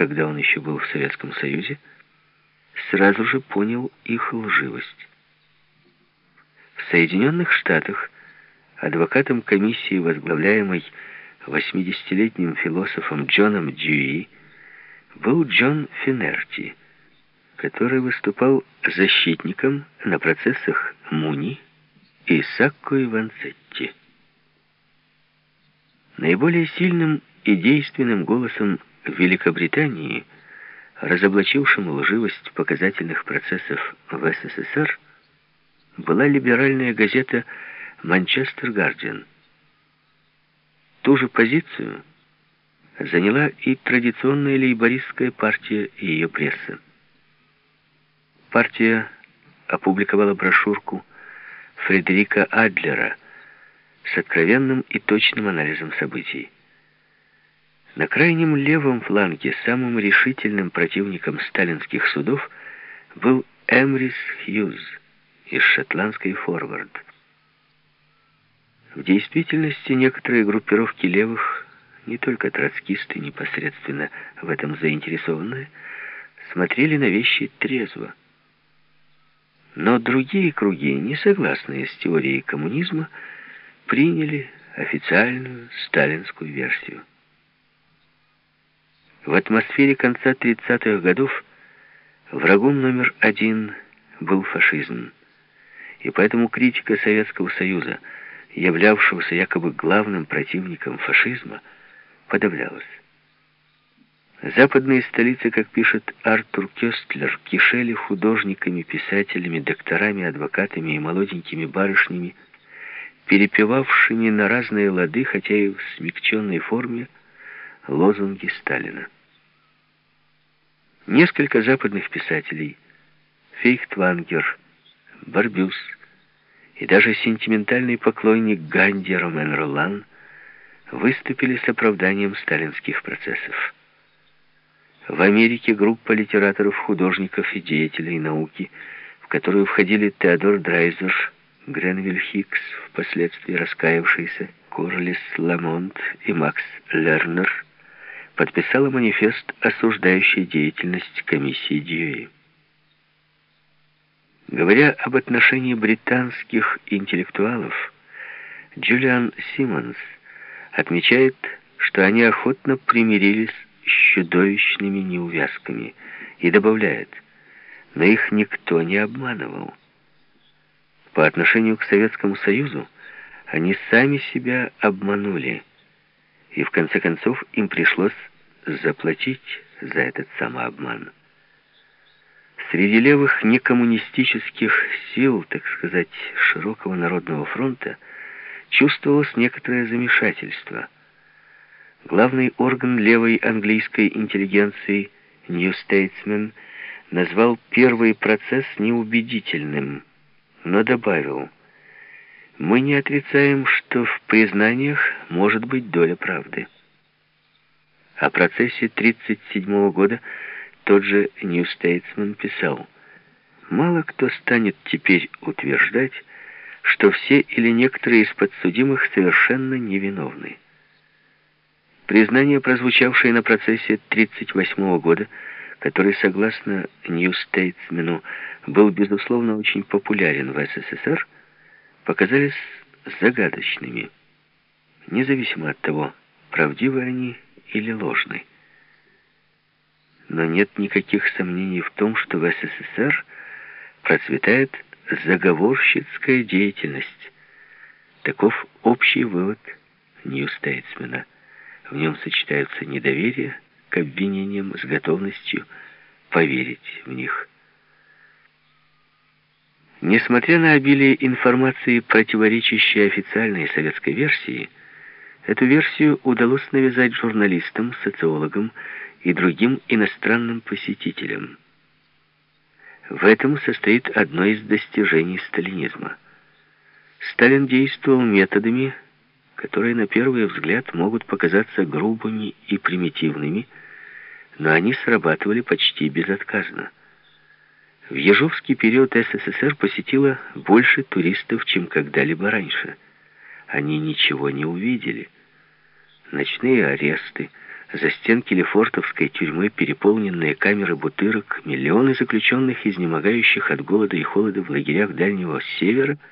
когда он еще был в Советском Союзе, сразу же понял их лживость. В Соединенных Штатах адвокатом комиссии, возглавляемой 80-летним философом Джоном Дьюи, был Джон Финерти, который выступал защитником на процессах Муни и Сакко и Ванцетти. Наиболее сильным и действенным голосом в Великобритании, разоблачившим лживость показательных процессов в СССР, была либеральная газета «Манчестер Гардиан». Ту же позицию заняла и традиционная лейбористская партия и ее пресса. Партия опубликовала брошюрку Фредерика Адлера с откровенным и точным анализом событий. На крайнем левом фланге самым решительным противником сталинских судов был Эмрис Хьюз из шотландской «Форвард». В действительности некоторые группировки левых, не только троцкисты непосредственно в этом заинтересованные, смотрели на вещи трезво. Но другие круги, не согласные с теорией коммунизма, приняли официальную сталинскую версию. В атмосфере конца 30-х годов врагом номер один был фашизм. И поэтому критика Советского Союза, являвшегося якобы главным противником фашизма, подавлялась. Западные столицы, как пишет Артур Кёстлер, кишели художниками, писателями, докторами, адвокатами и молоденькими барышнями, перепевавшими на разные лады, хотя и в смягченной форме, лозунги Сталина. Несколько западных писателей, Фейхтвангер, Барбюс и даже сентиментальный поклонник Ганди Ромен Ролан выступили с оправданием сталинских процессов. В Америке группа литераторов, художников и деятелей науки, в которую входили Теодор Драйзер, Гренвиль Хикс, впоследствии раскаявшийся, Корлис Ламонт и Макс Лернер, подписала манифест, осуждающий деятельность комиссии Дьюи. Говоря об отношении британских интеллектуалов, Джулиан Симмонс отмечает, что они охотно примирились с чудовищными неувязками и добавляет, но их никто не обманывал. По отношению к Советскому Союзу они сами себя обманули, и в конце концов им пришлось заплатить за этот самообман. Среди левых некоммунистических сил, так сказать, широкого народного фронта, чувствовалось некоторое замешательство. Главный орган левой английской интеллигенции, New Statesman, назвал первый процесс неубедительным – но добавил, «Мы не отрицаем, что в признаниях может быть доля правды». О процессе 1937 года тот же New Statesman писал, «Мало кто станет теперь утверждать, что все или некоторые из подсудимых совершенно невиновны». Признание, прозвучавшее на процессе 1938 года, который, согласно New Statesman, был, безусловно, очень популярен в СССР, показались загадочными, независимо от того, правдивы они или ложны. Но нет никаких сомнений в том, что в СССР процветает заговорщицкая деятельность. Таков общий вывод Нью-Стейтсмена. В нем сочетаются недоверие к обвинениям с готовностью поверить в них. Несмотря на обилие информации, противоречащей официальной советской версии, эту версию удалось навязать журналистам, социологам и другим иностранным посетителям. В этом состоит одно из достижений сталинизма. Сталин действовал методами, которые на первый взгляд могут показаться грубыми и примитивными, но они срабатывали почти безотказно. В Ежовский период СССР посетило больше туристов, чем когда-либо раньше. Они ничего не увидели. Ночные аресты, за стенки Лефортовской тюрьмы переполненные камеры бутырок, миллионы заключенных, изнемогающих от голода и холода в лагерях Дальнего Севера —